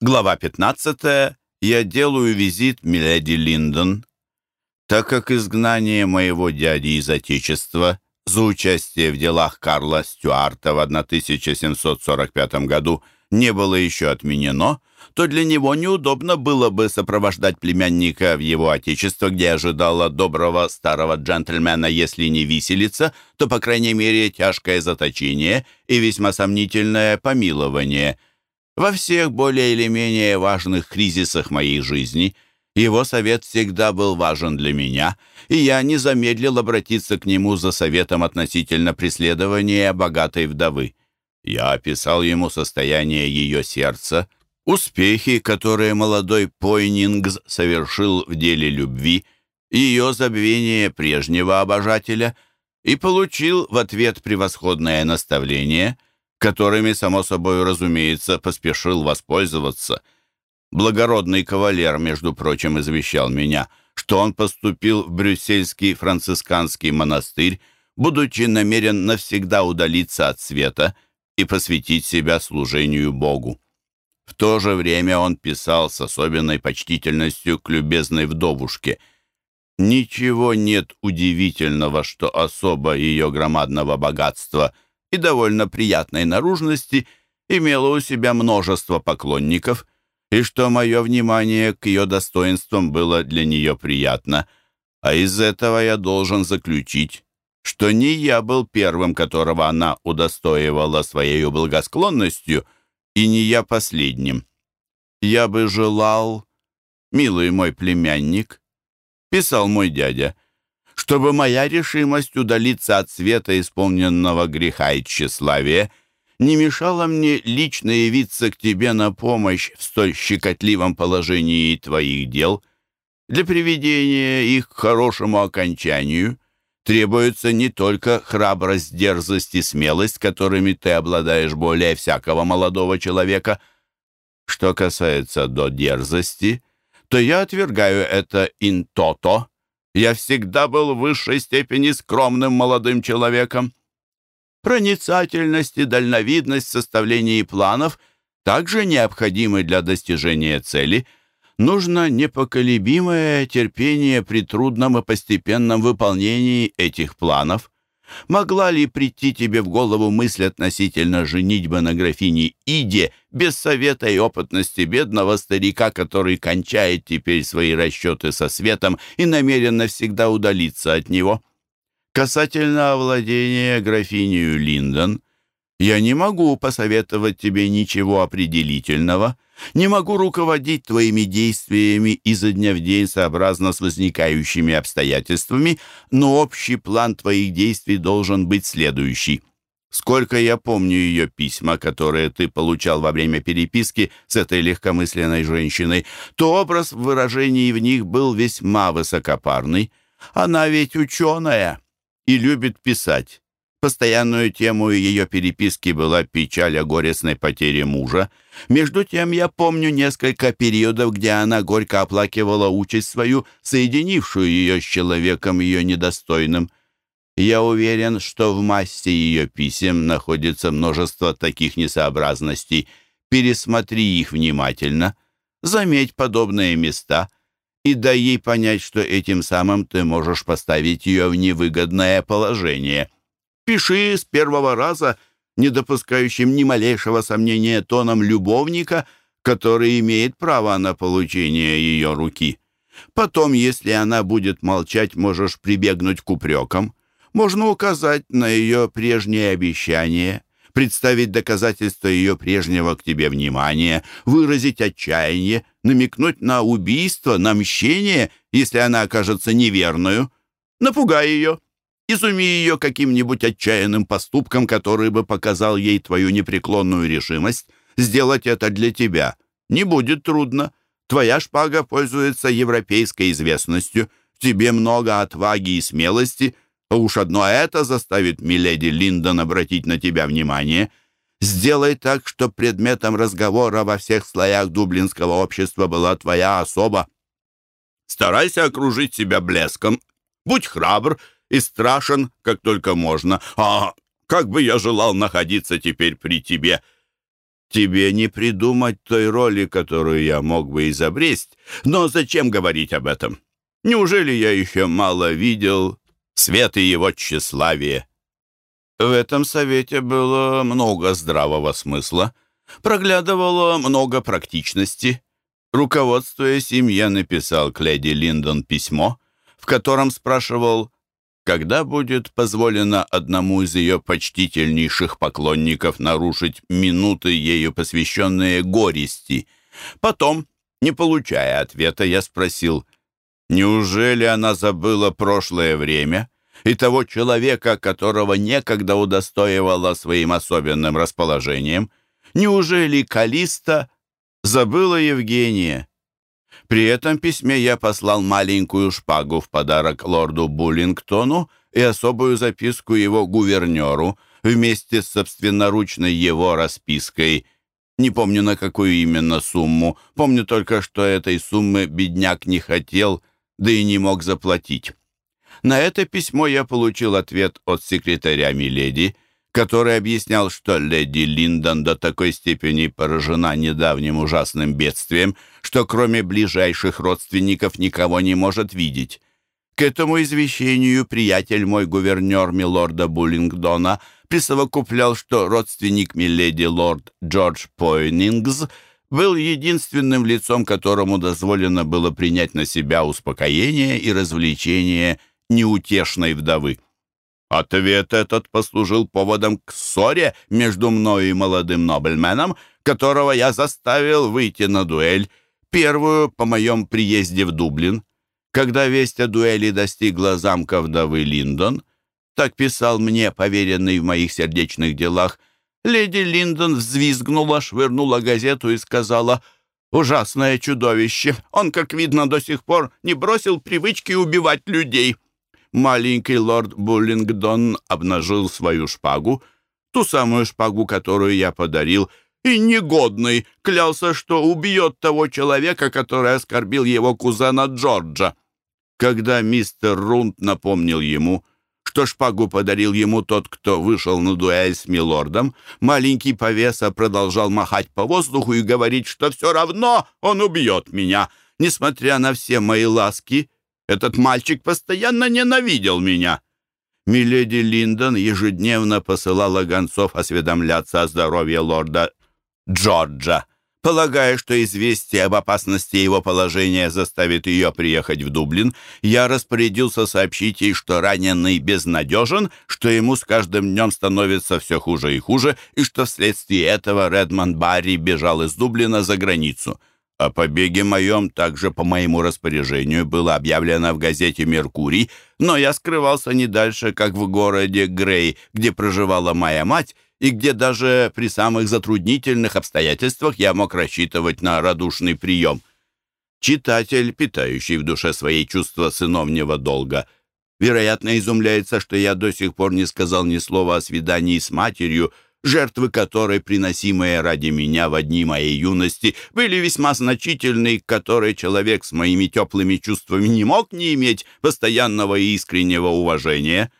Глава 15. Я делаю визит миледи Линдон. Так как изгнание моего дяди из Отечества за участие в делах Карла Стюарта в 1745 году не было еще отменено, то для него неудобно было бы сопровождать племянника в его отечество, где ожидало доброго старого джентльмена, если не виселица, то, по крайней мере, тяжкое заточение и весьма сомнительное помилование. Во всех более или менее важных кризисах моей жизни его совет всегда был важен для меня, и я не замедлил обратиться к нему за советом относительно преследования богатой вдовы. Я описал ему состояние ее сердца, успехи, которые молодой Пойнингс совершил в деле любви, ее забвение прежнего обожателя и получил в ответ превосходное наставление, которыми, само собой разумеется, поспешил воспользоваться. Благородный кавалер, между прочим, извещал меня, что он поступил в брюссельский францисканский монастырь, будучи намерен навсегда удалиться от света — и посвятить себя служению Богу. В то же время он писал с особенной почтительностью к любезной вдовушке. «Ничего нет удивительного, что особо ее громадного богатства и довольно приятной наружности имела у себя множество поклонников, и что мое внимание к ее достоинствам было для нее приятно, а из этого я должен заключить, что не я был первым, которого она удостоивала своей благосклонностью, и не я последним. Я бы желал, милый мой племянник, писал мой дядя, чтобы моя решимость удалиться от света исполненного греха и тщеславия не мешала мне лично явиться к тебе на помощь в столь щекотливом положении твоих дел для приведения их к хорошему окончанию — требуется не только храбрость, дерзость и смелость, которыми ты обладаешь более всякого молодого человека. Что касается до дерзости, то я отвергаю это интото. Я всегда был в высшей степени скромным молодым человеком. Проницательность и дальновидность в составлении планов также необходимы для достижения цели — нужно непоколебимое терпение при трудном и постепенном выполнении этих планов. Могла ли прийти тебе в голову мысль относительно женитьбы на графине Иде без совета и опытности бедного старика, который кончает теперь свои расчеты со светом и намерен навсегда удалиться от него? Касательно овладения графинею Линдон, я не могу посоветовать тебе ничего определительного, не могу руководить твоими действиями изо дня в день сообразно с возникающими обстоятельствами, но общий план твоих действий должен быть следующий. Сколько я помню ее письма, которые ты получал во время переписки с этой легкомысленной женщиной, то образ в выражении в них был весьма высокопарный. Она ведь ученая и любит писать. Постоянную тему ее переписки была печаль о горестной потере мужа. Между тем я помню несколько периодов, где она горько оплакивала участь свою, соединившую ее с человеком ее недостойным. Я уверен, что в массе ее писем находится множество таких несообразностей. Пересмотри их внимательно, заметь подобные места и дай ей понять, что этим самым ты можешь поставить ее в невыгодное положение. Пиши с первого раза, не допускающим ни малейшего сомнения тоном любовника, который имеет право на получение ее руки. Потом, если она будет молчать, можешь прибегнуть к упрекам. Можно указать на ее прежние обещания, представить доказательства ее прежнего к тебе внимания, выразить отчаяние, намекнуть на убийство, на мщение, если она окажется неверную. Напугай ее. Изуми ее каким-нибудь отчаянным поступком, который бы показал ей твою непреклонную решимость. Сделать это для тебя не будет трудно. Твоя шпага пользуется европейской известностью. В тебе много отваги и смелости, а уж одно это заставит миледи Линдон обратить на тебя внимание. Сделай так, что предметом разговора во всех слоях дублинского общества была твоя особа. Старайся окружить себя блеском. Будь храбр и страшен, как только можно. А как бы я желал находиться теперь при тебе!» Тебе не придумать той роли, которую я мог бы изобресть. Но зачем говорить об этом? Неужели я еще мало видел свет и его тщеславие?» В этом совете было много здравого смысла, проглядывало много практичности. Руководствуясь им, я написал к леди Линдон письмо, в котором спрашивал, когда будет позволено одному из ее почтительнейших поклонников нарушить минуты ею посвященные горести. Потом, не получая ответа, я спросил, неужели она забыла прошлое время и того человека, которого некогда удостоивала своим особенным расположением? Неужели Калиста забыла Евгения? При этом письме я послал маленькую шпагу в подарок лорду Буллингтону и особую записку его гувернеру вместе с собственноручной его распиской. Не помню, на какую именно сумму. Помню только, что этой суммы бедняк не хотел, да и не мог заплатить. На это письмо я получил ответ от секретаря Миледи, который объяснял, что леди Линдон до такой степени поражена недавним ужасным бедствием, что кроме ближайших родственников никого не может видеть. К этому извещению приятель мой гувернер милорда Буллингдона присовокуплял, что родственник миледи лорд Джордж Пойнингс был единственным лицом, которому дозволено было принять на себя успокоение и развлечение неутешной вдовы. Ответ этот послужил поводом к ссоре между мной и молодым нобельменом, которого я заставил выйти на дуэль, первую по моем приезде в Дублин. Когда весть о дуэли достигла замка вдовы Линдон, так писал мне поверенный в моих сердечных делах, леди Линдон взвизгнула, швырнула газету и сказала «Ужасное чудовище! Он, как видно, до сих пор не бросил привычки убивать людей!» Маленький лорд Буллингдон обнажил свою шпагу, ту самую шпагу, которую я подарил, и негодный клялся, что убьет того человека, который оскорбил его кузена Джорджа. Когда мистер Рунд напомнил ему, что шпагу подарил ему тот, кто вышел на дуэль с милордом, маленький повеса продолжал махать по воздуху и говорить, что все равно он убьет меня. Несмотря на все мои ласки, этот мальчик постоянно ненавидел меня. Миледи Линдон ежедневно посылала гонцов осведомляться о здоровье лорда Джорджа, полагая, что известие об опасности его положения заставит ее приехать в Дублин, я распорядился сообщить ей, что раненый безнадежен, что ему с каждым днем становится все хуже и хуже, и что вследствие этого Редмонд Барри бежал из Дублина за границу. О побеге моем также по моему распоряжению было объявлено в газете «Меркурий», но я скрывался не дальше, как в городе Грей, где проживала моя мать, и где даже при самых затруднительных обстоятельствах я мог рассчитывать на радушный прием. Читатель, питающий в душе свои чувства сыновнего долга, вероятно, изумляется, что я до сих пор не сказал ни слова о свидании с матерью, жертвы которой, приносимые ради меня в одни моей юности, были весьма значительны, к которой человек с моими теплыми чувствами не мог не иметь постоянного и искреннего уважения.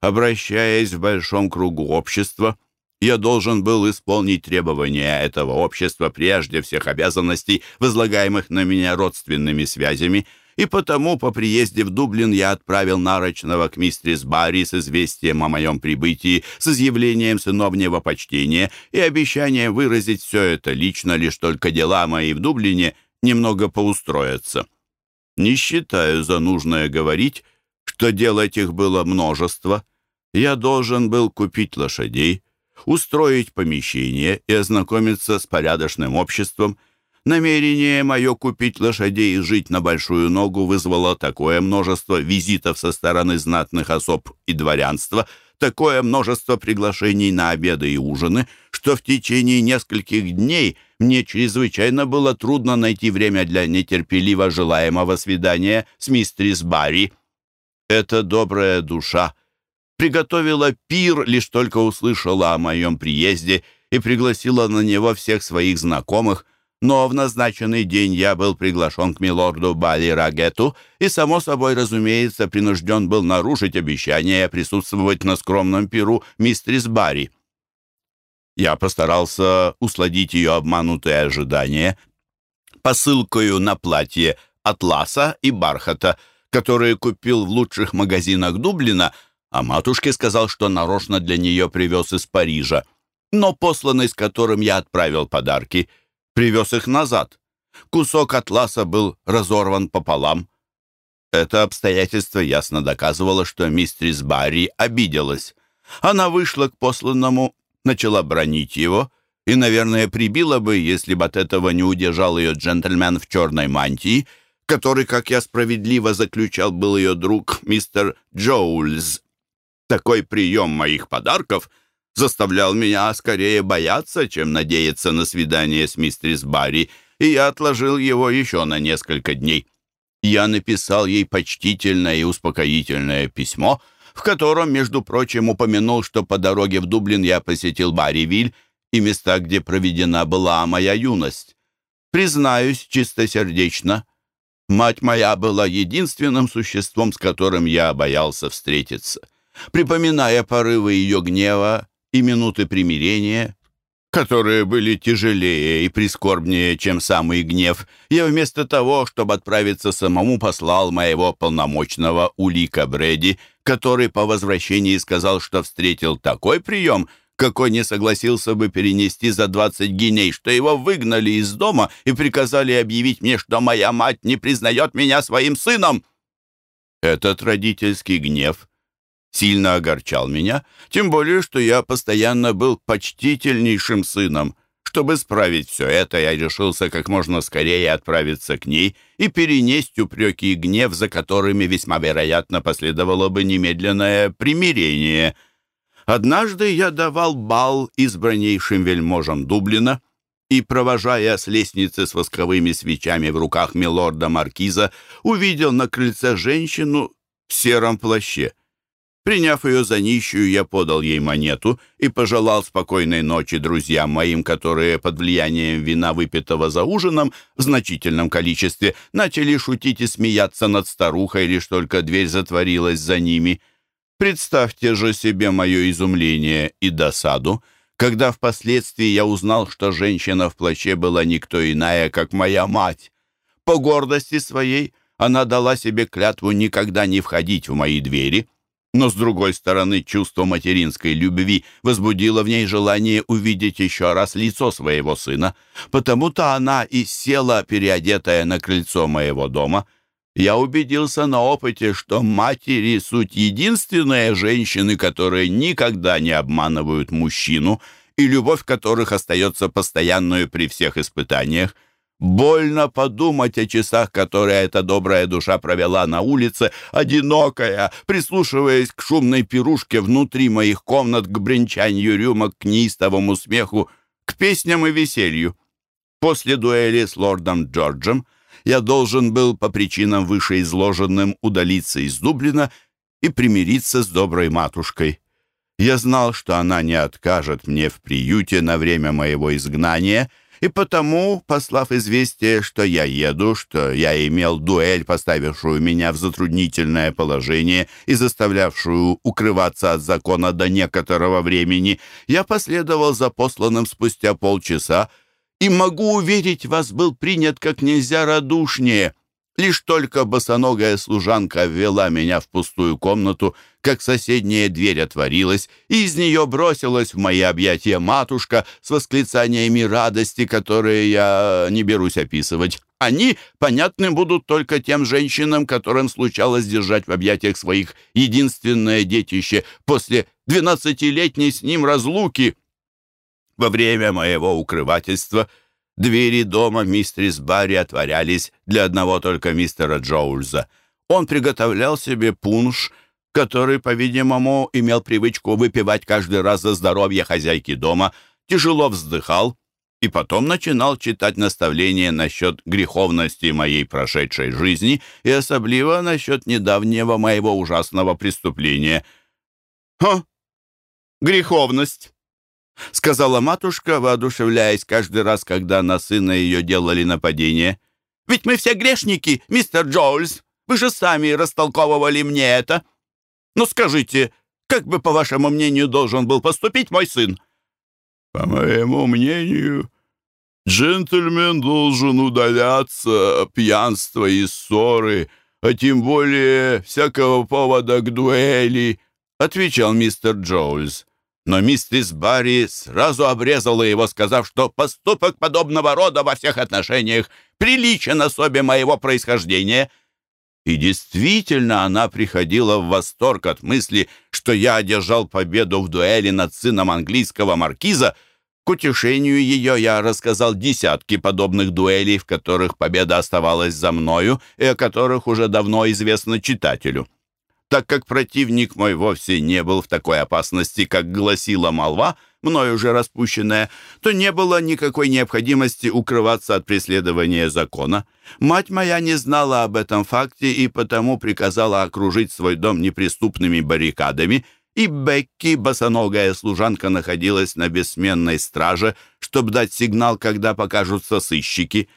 Обращаясь в большом кругу общества, я должен был исполнить требования этого общества прежде всех обязанностей, возлагаемых на меня родственными связями, и потому по приезде в Дублин я отправил нарочного к мистерис Барри с известием о моем прибытии, с изъявлением сыновнего почтения и обещанием выразить все это лично, лишь только дела мои в Дублине немного поустроятся. Не считаю за нужное говорить, что дел этих было множество. Я должен был купить лошадей, устроить помещение и ознакомиться с порядочным обществом – Намерение мое купить лошадей и жить на большую ногу вызвало такое множество визитов со стороны знатных особ и дворянства, такое множество приглашений на обеды и ужины, что в течение нескольких дней мне чрезвычайно было трудно найти время для нетерпеливо желаемого свидания с мистерис Барри. Эта добрая душа приготовила пир, лишь только услышала о моем приезде и пригласила на него всех своих знакомых, но в назначенный день я был приглашен к милорду Бали Рагету и, само собой, разумеется, принужден был нарушить обещание присутствовать на скромном пиру мистерис Барри. Я постарался усладить ее обманутые ожидания посылкою на платье атласа и бархата, которые купил в лучших магазинах Дублина, а матушке сказал, что нарочно для нее привез из Парижа. Но посланный, с которым я отправил подарки, привез их назад. Кусок атласа был разорван пополам. Это обстоятельство ясно доказывало, что мистрис Барри обиделась. Она вышла к посланному, начала бронить его и, наверное, прибила бы, если бы от этого не удержал ее джентльмен в черной мантии, который, как я справедливо заключал, был ее друг мистер Джоульс. Такой прием моих подарков заставлял меня скорее бояться, чем надеяться на свидание с мистерис Барри, и я отложил его еще на несколько дней. Я написал ей почтительное и успокоительное письмо, в котором, между прочим, упомянул, что по дороге в Дублин я посетил Барривиль и места, где проведена была моя юность. Признаюсь чистосердечно, мать моя была единственным существом, с которым я боялся встретиться. Припоминая порывы ее гнева и минуты примирения, которые были тяжелее и прискорбнее, чем самый гнев, я вместо того, чтобы отправиться самому, послал моего полномочного Улика Брэди, который по возвращении сказал, что встретил такой прием, какой не согласился бы перенести за двадцать гиней, что его выгнали из дома и приказали объявить мне, что моя мать не признает меня своим сыном. Этот родительский гнев сильно огорчал меня, тем более, что я постоянно был почтительнейшим сыном. Чтобы справить все это, я решился как можно скорее отправиться к ней и перенесть упреки и гнев, за которыми весьма вероятно последовало бы немедленное примирение. Однажды я давал бал избраннейшим вельможам Дублина, и, провожая с лестницы с восковыми свечами в руках милорда-маркиза, увидел на крыльце женщину в сером плаще — Приняв ее за нищую, я подал ей монету и пожелал спокойной ночи друзьям моим, которые под влиянием вина, выпитого за ужином, в значительном количестве, начали шутить и смеяться над старухой, лишь только дверь затворилась за ними. Представьте же себе мое изумление и досаду, когда впоследствии я узнал, что женщина в плаще была никто иная, как моя мать. По гордости своей она дала себе клятву никогда не входить в мои двери — но, с другой стороны, чувство материнской любви возбудило в ней желание увидеть еще раз лицо своего сына. Потому-то она и села, переодетая на крыльцо моего дома. Я убедился на опыте, что матери — суть единственные женщины, которые никогда не обманывают мужчину, и любовь которых остается постоянную при всех испытаниях. Больно подумать о часах, которые эта добрая душа провела на улице, одинокая, прислушиваясь к шумной пирушке внутри моих комнат, к бренчанию рюмок, к неистовому смеху, к песням и веселью. После дуэли с лордом Джорджем я должен был по причинам вышеизложенным удалиться из Дублина и примириться с доброй матушкой. Я знал, что она не откажет мне в приюте на время моего изгнания — и потому, послав известие, что я еду, что я имел дуэль, поставившую меня в затруднительное положение и заставлявшую укрываться от закона до некоторого времени, я последовал за посланным спустя полчаса и, могу уверить вас, был принят как нельзя радушнее — Лишь только босоногая служанка ввела меня в пустую комнату, как соседняя дверь отворилась, и из нее бросилась в мои объятия матушка с восклицаниями радости, которые я не берусь описывать. Они понятны будут только тем женщинам, которым случалось держать в объятиях своих единственное детище после двенадцатилетней с ним разлуки. Во время моего укрывательства — Двери дома мистерис Барри отворялись для одного только мистера Джоульза. Он приготовлял себе пунш, который, по-видимому, имел привычку выпивать каждый раз за здоровье хозяйки дома, тяжело вздыхал и потом начинал читать наставления насчет греховности моей прошедшей жизни и особливо насчет недавнего моего ужасного преступления. «Ха! Греховность!» — сказала матушка, воодушевляясь каждый раз, когда на сына ее делали нападение. «Ведь мы все грешники, мистер Джоульс. Вы же сами растолковывали мне это. Ну скажите, как бы, по вашему мнению, должен был поступить мой сын?» По моему мнению, джентльмен должен удаляться пьянства и ссоры, а тем более всякого повода к дуэли, отвечал мистер Джоульс. Но миссис Барри сразу обрезала его, сказав, что поступок подобного рода во всех отношениях приличен особе моего происхождения. И действительно, она приходила в восторг от мысли, что я одержал победу в дуэли над сыном английского маркиза. К утешению ее я рассказал десятки подобных дуэлей, в которых победа оставалась за мною и о которых уже давно известно читателю. Так как противник мой вовсе не был в такой опасности, как гласила молва, мною уже распущенная, то не было никакой необходимости укрываться от преследования закона. Мать моя не знала об этом факте и потому приказала окружить свой дом неприступными баррикадами, и Бекки, босоногая служанка, находилась на бессменной страже, чтобы дать сигнал, когда покажутся сыщики.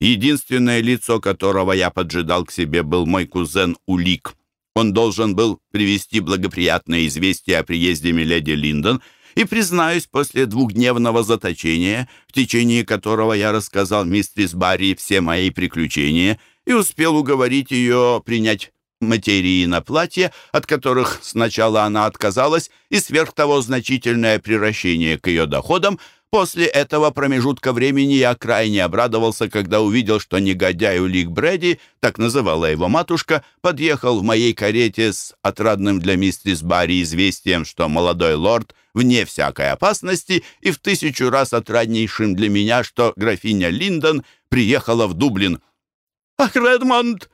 Единственное лицо, которого я поджидал к себе, был мой кузен Улик. Он должен был привести благоприятное известие о приезде миледи Линдон, и, признаюсь, после двухдневного заточения, в течение которого я рассказал мистерис Барри все мои приключения и успел уговорить ее принять материи на платье, от которых сначала она отказалась, и сверх того значительное приращение к ее доходам – После этого промежутка времени я крайне обрадовался, когда увидел, что негодяй Улик Брэди, так называла его матушка, подъехал в моей карете с отрадным для мистерис Барри известием, что молодой лорд вне всякой опасности и в тысячу раз отраднейшим для меня, что графиня Линдон приехала в Дублин. «Ах, Редмонд!»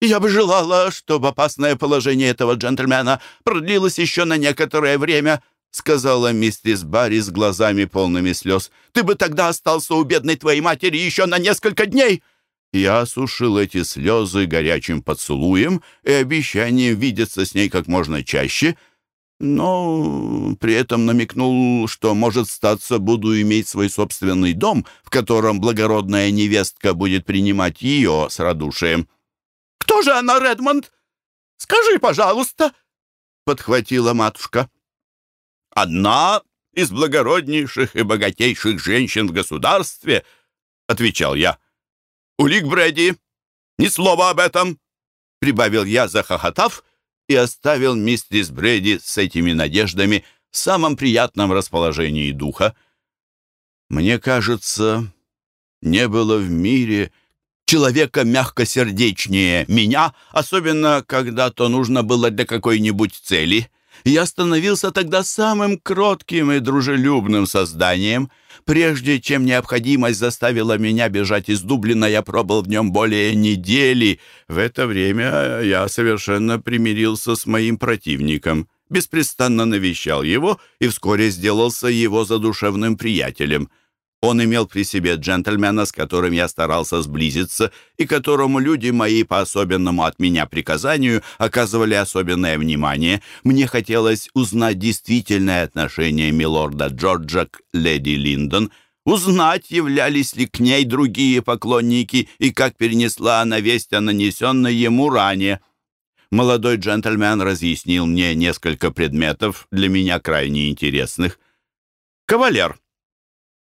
Я бы желала, чтобы опасное положение этого джентльмена продлилось еще на некоторое время. — сказала миссис Барри с глазами полными слез. «Ты бы тогда остался у бедной твоей матери еще на несколько дней!» Я осушил эти слезы горячим поцелуем и обещанием видеться с ней как можно чаще, но при этом намекнул, что, может, статься, буду иметь свой собственный дом, в котором благородная невестка будет принимать ее с радушием. «Кто же она, Редмонд? Скажи, пожалуйста!» — подхватила матушка. «Одна из благороднейших и богатейших женщин в государстве», — отвечал я. «Улик Брэди, ни слова об этом», — прибавил я, захохотав, и оставил мистерис Брэди с этими надеждами в самом приятном расположении духа. Мне кажется, не было в мире человека мягкосердечнее меня, особенно когда то нужно было для какой-нибудь цели — я становился тогда самым кротким и дружелюбным созданием. Прежде чем необходимость заставила меня бежать из Дублина, я пробыл в нем более недели. В это время я совершенно примирился с моим противником, беспрестанно навещал его и вскоре сделался его задушевным приятелем. Он имел при себе джентльмена, с которым я старался сблизиться, и которому люди мои по особенному от меня приказанию оказывали особенное внимание. Мне хотелось узнать действительное отношение милорда Джорджа к леди Линдон, узнать, являлись ли к ней другие поклонники и как перенесла она весть о нанесенной ему ране. Молодой джентльмен разъяснил мне несколько предметов, для меня крайне интересных. «Кавалер», —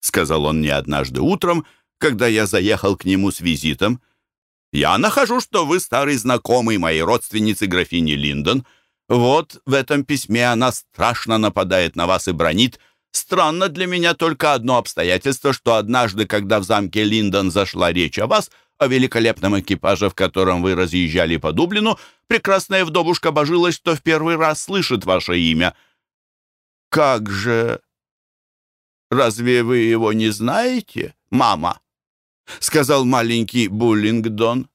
сказал он мне однажды утром, когда я заехал к нему с визитом. «Я нахожу, что вы старый знакомый моей родственницы графини Линдон. Вот в этом письме она страшно нападает на вас и бронит. Странно для меня только одно обстоятельство, что однажды, когда в замке Линдон зашла речь о вас, о великолепном экипаже, в котором вы разъезжали по Дублину, прекрасная вдовушка божилась, что в первый раз слышит ваше имя». «Как же Разве вы его не знаете, мама?» — сказал маленький Буллингдон.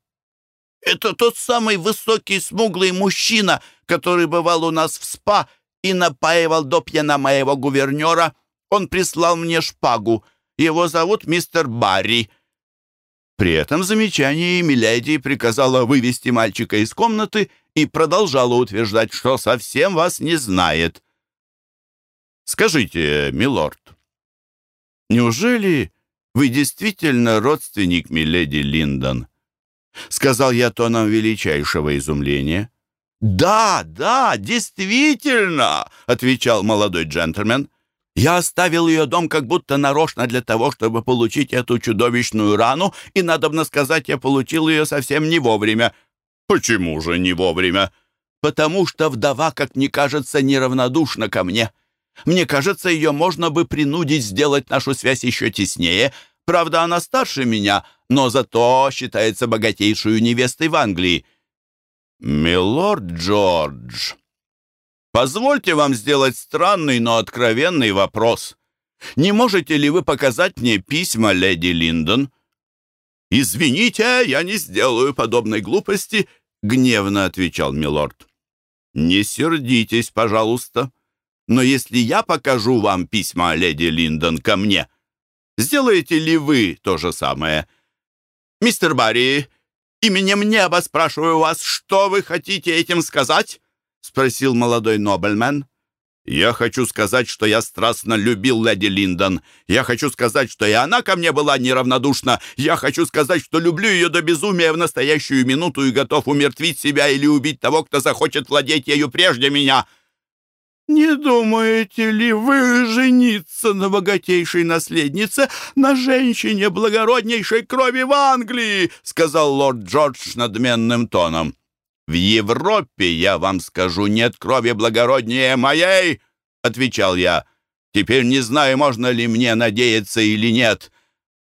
«Это тот самый высокий смуглый мужчина, который бывал у нас в СПА и напаивал до пьяна моего гувернера. Он прислал мне шпагу. Его зовут мистер Барри». При этом замечании Миледи приказала вывести мальчика из комнаты и продолжала утверждать, что совсем вас не знает. «Скажите, милорд, «Неужели вы действительно родственник миледи Линдон?» Сказал я тоном величайшего изумления. «Да, да, действительно!» — отвечал молодой джентльмен. Я оставил ее дом как будто нарочно для того, чтобы получить эту чудовищную рану, и, надобно сказать, я получил ее совсем не вовремя. Почему же не вовремя? Потому что вдова, как мне кажется, неравнодушна ко мне. Мне кажется, ее можно бы принудить сделать нашу связь еще теснее. Правда, она старше меня, но зато считается богатейшую невестой в Англии. «Милорд Джордж», Позвольте вам сделать странный, но откровенный вопрос. Не можете ли вы показать мне письма леди Линдон? Извините, я не сделаю подобной глупости, гневно отвечал милорд. Не сердитесь, пожалуйста. Но если я покажу вам письма леди Линдон ко мне, сделаете ли вы то же самое? Мистер Барри, именем неба спрашиваю вас, что вы хотите этим сказать? — спросил молодой нобельмен. «Я хочу сказать, что я страстно любил леди Линдон. Я хочу сказать, что и она ко мне была неравнодушна. Я хочу сказать, что люблю ее до безумия в настоящую минуту и готов умертвить себя или убить того, кто захочет владеть ею прежде меня». «Не думаете ли вы жениться на богатейшей наследнице, на женщине благороднейшей крови в Англии?» — сказал лорд Джордж надменным тоном. «В Европе, я вам скажу, нет крови благороднее моей!» — отвечал я. «Теперь не знаю, можно ли мне надеяться или нет.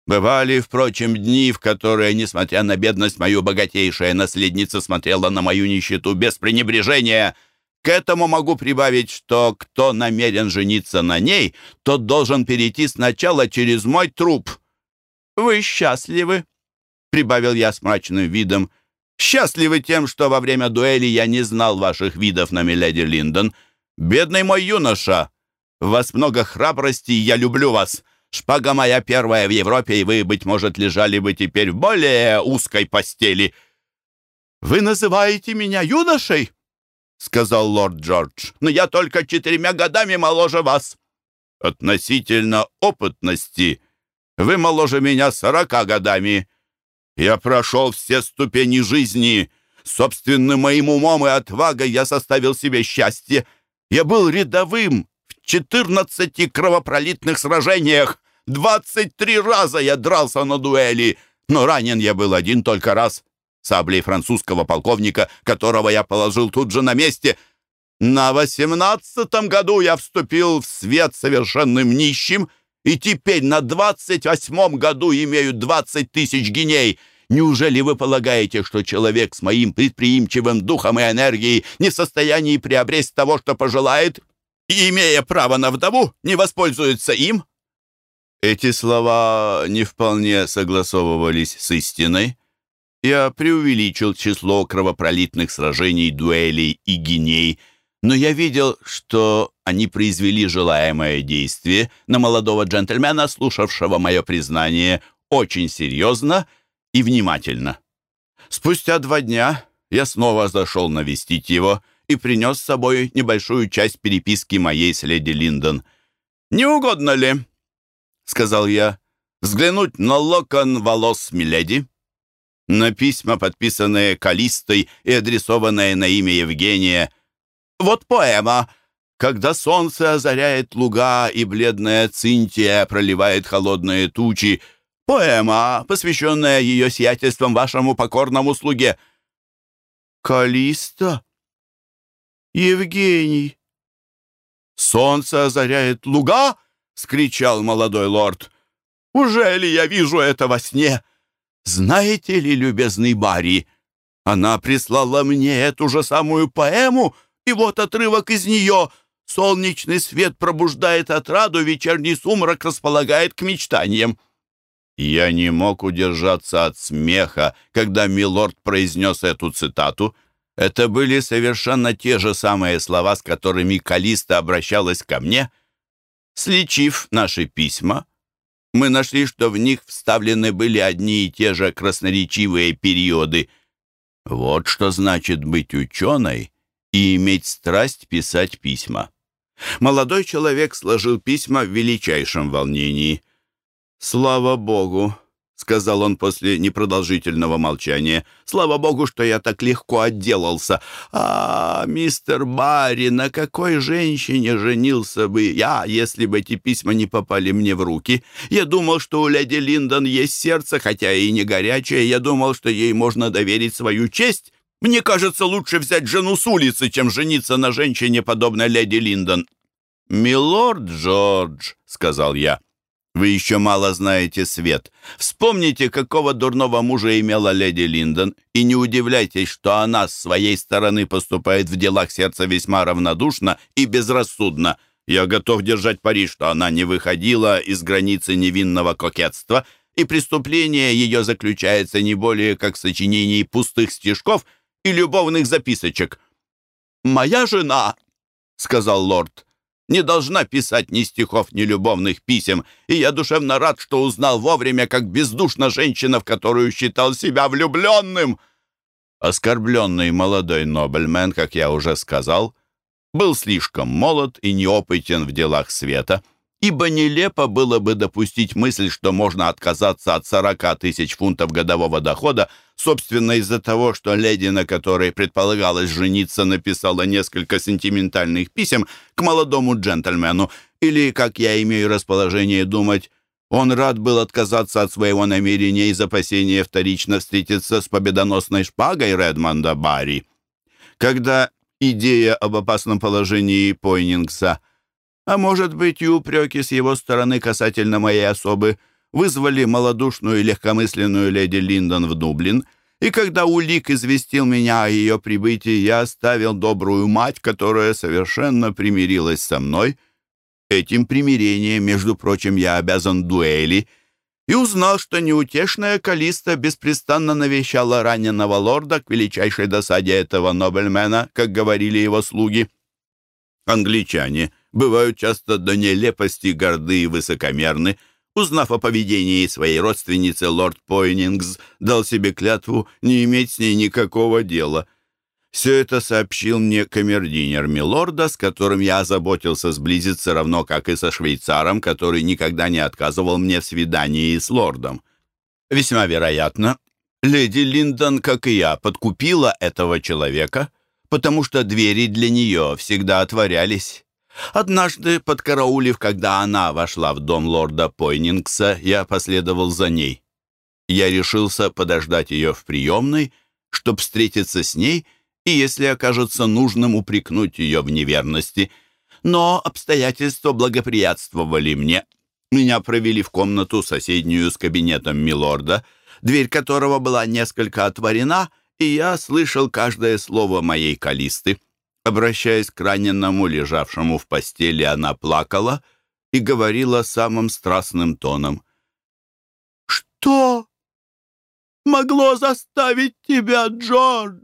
Бывали, впрочем, дни, в которые, несмотря на бедность, мою богатейшая наследница смотрела на мою нищету без пренебрежения. К этому могу прибавить, что кто намерен жениться на ней, тот должен перейти сначала через мой труп». «Вы счастливы?» — прибавил я с мрачным видом. Счастливы тем, что во время дуэли я не знал ваших видов на миледи Линдон. Бедный мой юноша! У вас много храбрости, я люблю вас. Шпага моя первая в Европе, и вы, быть может, лежали бы теперь в более узкой постели». «Вы называете меня юношей?» — сказал лорд Джордж. «Но я только четырьмя годами моложе вас». «Относительно опытности вы моложе меня сорока годами», я прошел все ступени жизни. Собственным моим умом и отвагой я составил себе счастье. Я был рядовым в четырнадцати кровопролитных сражениях. Двадцать три раза я дрался на дуэли, но ранен я был один только раз. Саблей французского полковника, которого я положил тут же на месте. На восемнадцатом году я вступил в свет совершенным нищим — и теперь на двадцать восьмом году имею двадцать тысяч гиней. Неужели вы полагаете, что человек с моим предприимчивым духом и энергией не в состоянии приобрести того, что пожелает, и, имея право на вдову, не воспользуется им?» Эти слова не вполне согласовывались с истиной. Я преувеличил число кровопролитных сражений, дуэлей и гиней — но я видел, что они произвели желаемое действие на молодого джентльмена, слушавшего мое признание очень серьезно и внимательно. Спустя два дня я снова зашел навестить его и принес с собой небольшую часть переписки моей с леди Линдон. «Не угодно ли?» — сказал я. «Взглянуть на локон волос Миледи?» На письма, подписанные Калистой и адресованные на имя Евгения, вот поэма. Когда солнце озаряет луга, и бледная Цинтия проливает холодные тучи. Поэма, посвященная ее сиятельством вашему покорному слуге. Калиста? Евгений. Солнце озаряет луга? — скричал молодой лорд. «Уже ли я вижу это во сне? Знаете ли, любезный Барри, она прислала мне эту же самую поэму, и вот отрывок из нее. Солнечный свет пробуждает отраду, вечерний сумрак располагает к мечтаниям. Я не мог удержаться от смеха, когда Милорд произнес эту цитату. Это были совершенно те же самые слова, с которыми Калиста обращалась ко мне. Сличив наши письма, мы нашли, что в них вставлены были одни и те же красноречивые периоды. Вот что значит быть ученой и иметь страсть писать письма. Молодой человек сложил письма в величайшем волнении. «Слава Богу!» Сказал он после непродолжительного молчания. «Слава богу, что я так легко отделался. А, мистер Барри, на какой женщине женился бы я, если бы эти письма не попали мне в руки? Я думал, что у леди Линдон есть сердце, хотя и не горячее. Я думал, что ей можно доверить свою честь. Мне кажется, лучше взять жену с улицы, чем жениться на женщине, подобной леди Линдон». «Милорд Джордж», — сказал я, — вы еще мало знаете свет. Вспомните, какого дурного мужа имела леди Линдон, и не удивляйтесь, что она с своей стороны поступает в делах сердца весьма равнодушно и безрассудно. Я готов держать пари, что она не выходила из границы невинного кокетства, и преступление ее заключается не более как в сочинении пустых стишков и любовных записочек. «Моя жена», — сказал лорд, не должна писать ни стихов, ни любовных писем, и я душевно рад, что узнал вовремя, как бездушна женщина, в которую считал себя влюбленным». Оскорбленный молодой нобельмен, как я уже сказал, был слишком молод и неопытен в делах света — ибо нелепо было бы допустить мысль, что можно отказаться от 40 тысяч фунтов годового дохода, собственно из-за того, что леди, на которой предполагалось жениться, написала несколько сентиментальных писем к молодому джентльмену, или, как я имею расположение думать, он рад был отказаться от своего намерения из опасения вторично встретиться с победоносной шпагой Редмонда Барри. Когда идея об опасном положении Пойнингса – а может быть и упреки с его стороны касательно моей особы, вызвали малодушную и легкомысленную леди Линдон в Дублин, и когда Улик известил меня о ее прибытии, я оставил добрую мать, которая совершенно примирилась со мной. Этим примирением, между прочим, я обязан дуэли, и узнал, что неутешная Калиста беспрестанно навещала раненого лорда к величайшей досаде этого нобельмена, как говорили его слуги. Англичане бывают часто до нелепости горды и высокомерны. Узнав о поведении своей родственницы, лорд Пойнингс дал себе клятву не иметь с ней никакого дела. Все это сообщил мне камердинер Милорда, с которым я озаботился сблизиться, равно как и со швейцаром, который никогда не отказывал мне в свидании с лордом. Весьма вероятно, леди Линдон, как и я, подкупила этого человека, потому что двери для нее всегда отворялись. Однажды, подкараулив, когда она вошла в дом лорда Пойнингса, я последовал за ней. Я решился подождать ее в приемной, чтобы встретиться с ней и, если окажется нужным, упрекнуть ее в неверности. Но обстоятельства благоприятствовали мне. Меня провели в комнату, соседнюю с кабинетом милорда, дверь которого была несколько отворена, и я слышал каждое слово моей калисты. Обращаясь к раненому, лежавшему в постели, она плакала и говорила самым страстным тоном. «Что могло заставить тебя, Джордж,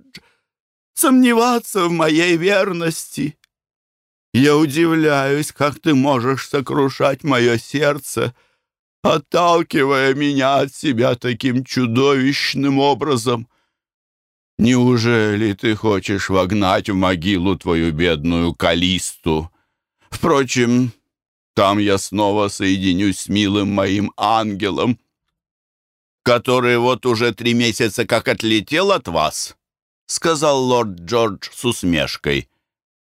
сомневаться в моей верности? Я удивляюсь, как ты можешь сокрушать мое сердце, отталкивая меня от себя таким чудовищным образом». Неужели ты хочешь вогнать в могилу твою бедную Калисту? Впрочем, там я снова соединюсь с милым моим ангелом, который вот уже три месяца как отлетел от вас, сказал лорд Джордж с усмешкой.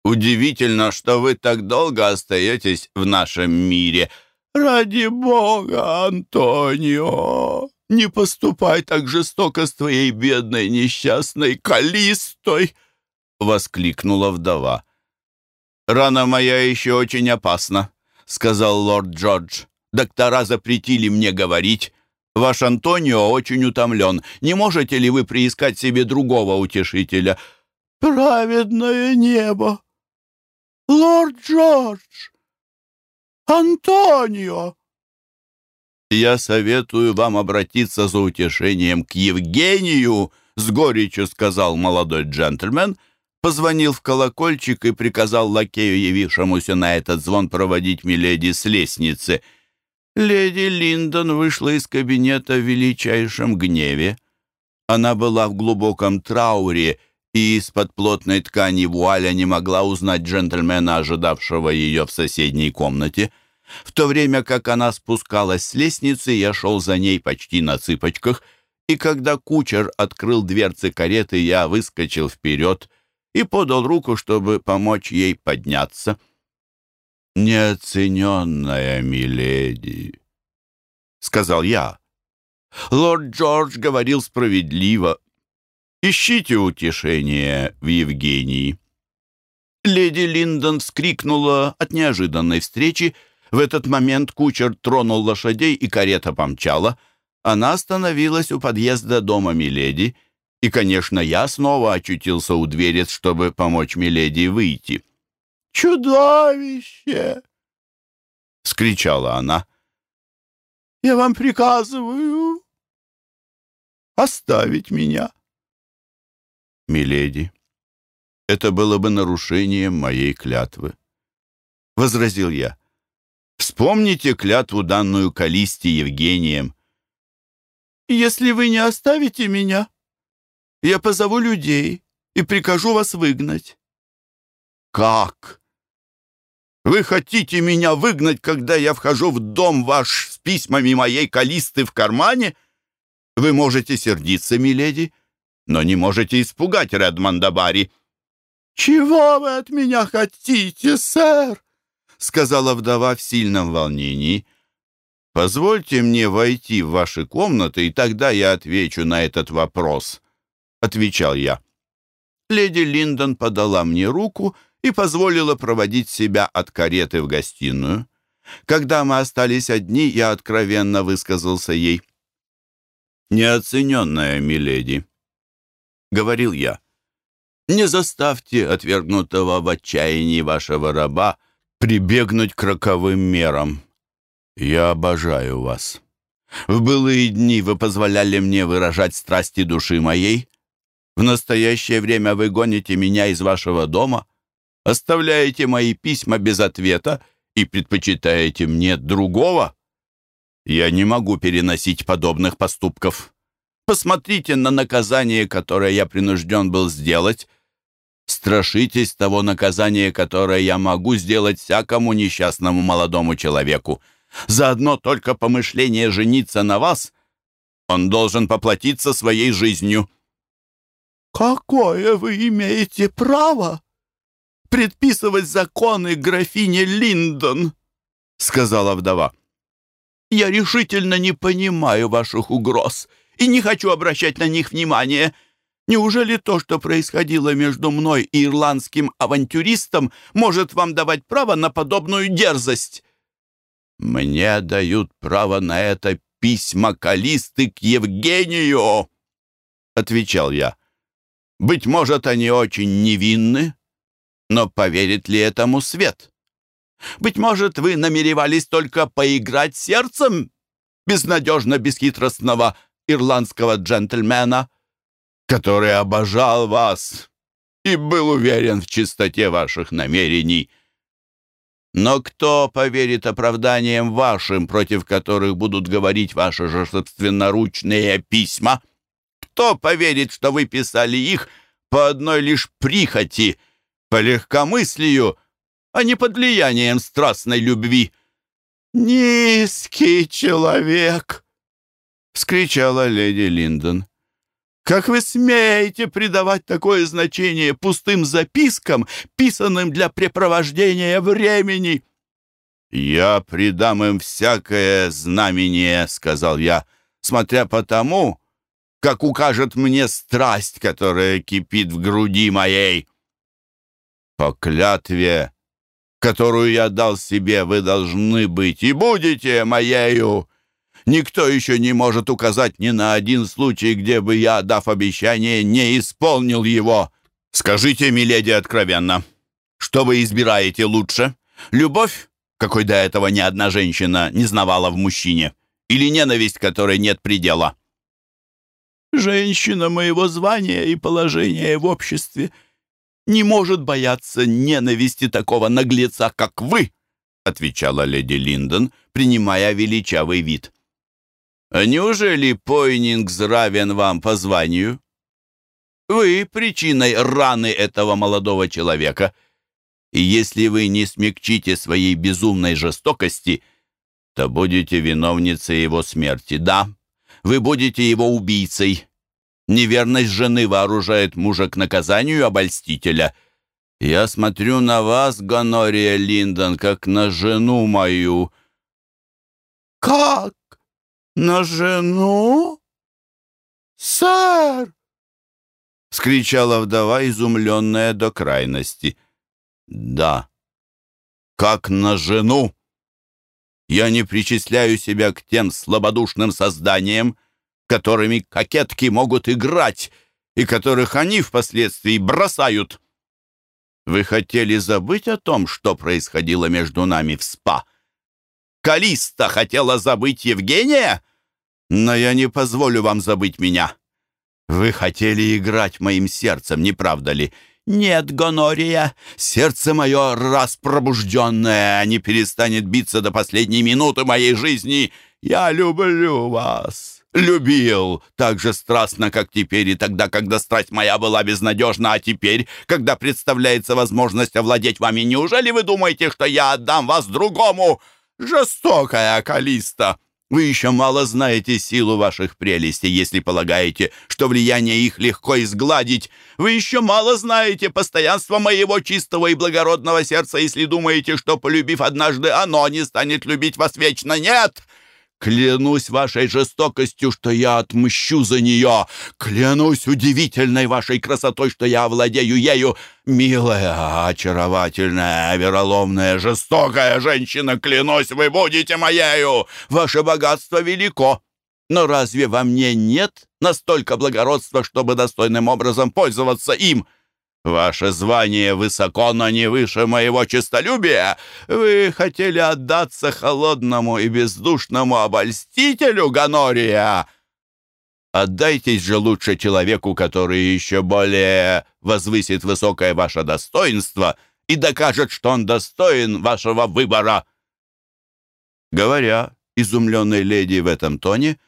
Удивительно, что вы так долго остаетесь в нашем мире. Ради бога, Антонио! Не поступай так жестоко с твоей бедной несчастной Калистой!» — воскликнула вдова. «Рана моя еще очень опасна», — сказал лорд Джордж. «Доктора запретили мне говорить. Ваш Антонио очень утомлен. Не можете ли вы приискать себе другого утешителя?» «Праведное небо! Лорд Джордж! Антонио!» «Я советую вам обратиться за утешением к Евгению», с горечью сказал молодой джентльмен, позвонил в колокольчик и приказал лакею, явившемуся на этот звон, проводить миледи с лестницы. Леди Линдон вышла из кабинета в величайшем гневе. Она была в глубоком трауре и из-под плотной ткани вуаля не могла узнать джентльмена, ожидавшего ее в соседней комнате. В то время как она спускалась с лестницы, я шел за ней почти на цыпочках, и когда кучер открыл дверцы кареты, я выскочил вперед и подал руку, чтобы помочь ей подняться. «Неоцененная миледи», — сказал я. Лорд Джордж говорил справедливо. «Ищите утешение в Евгении». Леди Линдон вскрикнула от неожиданной встречи. В этот момент кучер тронул лошадей, и карета помчала. Она остановилась у подъезда дома Миледи, и, конечно, я снова очутился у двери, чтобы помочь Миледи выйти. «Чудовище!» — скричала она. «Я вам приказываю оставить меня». «Миледи, это было бы нарушением моей клятвы», — возразил я. «Вспомните клятву, данную Калисте Евгением». «Если вы не оставите меня, я позову людей и прикажу вас выгнать». «Как? Вы хотите меня выгнать, когда я вхожу в дом ваш с письмами моей Калисты в кармане? Вы можете сердиться, миледи, но не можете испугать Редмонда Барри». «Чего вы от меня хотите, сэр?» — сказала вдова в сильном волнении. «Позвольте мне войти в ваши комнаты, и тогда я отвечу на этот вопрос», — отвечал я. Леди Линдон подала мне руку и позволила проводить себя от кареты в гостиную. Когда мы остались одни, я откровенно высказался ей. «Неоцененная миледи», — говорил я, — не заставьте отвергнутого в отчаянии вашего раба прибегнуть к роковым мерам. Я обожаю вас. В былые дни вы позволяли мне выражать страсти души моей. В настоящее время вы гоните меня из вашего дома, оставляете мои письма без ответа и предпочитаете мне другого. Я не могу переносить подобных поступков. Посмотрите на наказание, которое я принужден был сделать, страшитесь того наказания, которое я могу сделать всякому несчастному молодому человеку. Заодно только помышление жениться на вас, он должен поплатиться своей жизнью». «Какое вы имеете право предписывать законы графине Линдон?» — сказала вдова. «Я решительно не понимаю ваших угроз и не хочу обращать на них внимания». Неужели то, что происходило между мной и ирландским авантюристом, может вам давать право на подобную дерзость? Мне дают право на это письма Калисты к Евгению, отвечал я. Быть может, они очень невинны, но поверит ли этому свет? Быть может, вы намеревались только поиграть сердцем безнадежно бесхитростного ирландского джентльмена? Который обожал вас и был уверен в чистоте ваших намерений. Но кто поверит оправданиям вашим, против которых будут говорить ваши же собственноручные письма? Кто поверит, что вы писали их по одной лишь прихоти, по легкомыслию, а не под влиянием страстной любви? «Низкий человек!» — вскричала леди Линдон. Как вы смеете придавать такое значение пустым запискам, писанным для препровождения времени?» «Я придам им всякое знамение», — сказал я, «смотря по тому, как укажет мне страсть, которая кипит в груди моей. По клятве, которую я дал себе, вы должны быть и будете моею. Никто еще не может указать ни на один случай, где бы я, дав обещание, не исполнил его. Скажите, миледи, откровенно, что вы избираете лучше? Любовь, какой до этого ни одна женщина не знавала в мужчине, или ненависть, которой нет предела? Женщина моего звания и положения в обществе не может бояться ненависти такого наглеца, как вы, отвечала леди Линдон, принимая величавый вид. А неужели Пойнингс равен вам по званию? Вы причиной раны этого молодого человека. И если вы не смягчите своей безумной жестокости, то будете виновницей его смерти. Да, вы будете его убийцей. Неверность жены вооружает мужа к наказанию обольстителя. Я смотрю на вас, Гонория Линдон, как на жену мою». «Как? На жену? Сэр!» — скричала вдова, изумленная до крайности. «Да, как на жену! Я не причисляю себя к тем слабодушным созданиям, которыми кокетки могут играть и которых они впоследствии бросают. Вы хотели забыть о том, что происходило между нами в СПА? Калиста хотела забыть Евгения, но я не позволю вам забыть меня». Вы хотели играть моим сердцем, не правда ли? Нет, Гонория, сердце мое, раз пробужденное, не перестанет биться до последней минуты моей жизни. Я люблю вас. Любил так же страстно, как теперь, и тогда, когда страсть моя была безнадежна, а теперь, когда представляется возможность овладеть вами, неужели вы думаете, что я отдам вас другому? Жестокая Калиста!» Вы еще мало знаете силу ваших прелестей, если полагаете, что влияние их легко изгладить. Вы еще мало знаете постоянство моего чистого и благородного сердца, если думаете, что, полюбив однажды, оно не станет любить вас вечно. Нет! Клянусь вашей жестокостью, что я отмщу за нее. Клянусь удивительной вашей красотой, что я овладею ею. Милая, очаровательная, вероломная, жестокая женщина, клянусь, вы будете моею. Ваше богатство велико. Но разве во мне нет настолько благородства, чтобы достойным образом пользоваться им?» Ваше звание высоко, но не выше моего честолюбия. Вы хотели отдаться холодному и бездушному обольстителю Ганория. Отдайтесь же лучше человеку, который еще более возвысит высокое ваше достоинство и докажет, что он достоин вашего выбора». Говоря изумленной леди в этом тоне,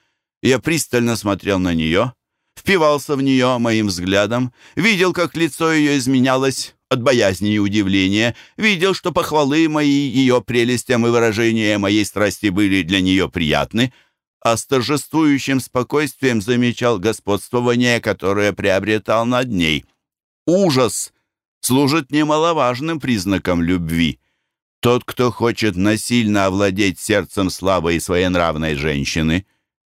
я пристально смотрел на нее — впивался в нее моим взглядом, видел, как лицо ее изменялось от боязни и удивления, видел, что похвалы мои ее прелестям и выражения моей страсти были для нее приятны, а с торжествующим спокойствием замечал господствование, которое приобретал над ней. Ужас служит немаловажным признаком любви. Тот, кто хочет насильно овладеть сердцем слабой и своенравной женщины,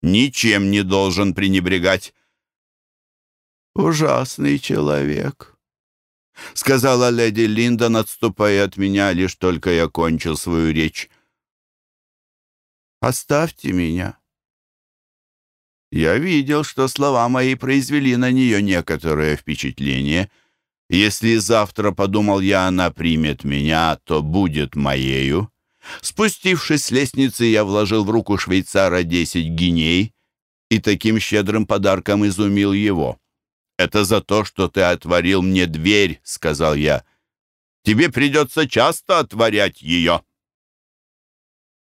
ничем не должен пренебрегать ужасный человек», — сказала леди Линдон, отступая от меня, лишь только я кончил свою речь. «Оставьте меня». Я видел, что слова мои произвели на нее некоторое впечатление. Если завтра, подумал я, она примет меня, то будет моею. Спустившись с лестницы, я вложил в руку швейцара десять гиней и таким щедрым подарком изумил его. «Это за то, что ты отворил мне дверь», — сказал я. «Тебе придется часто отворять ее».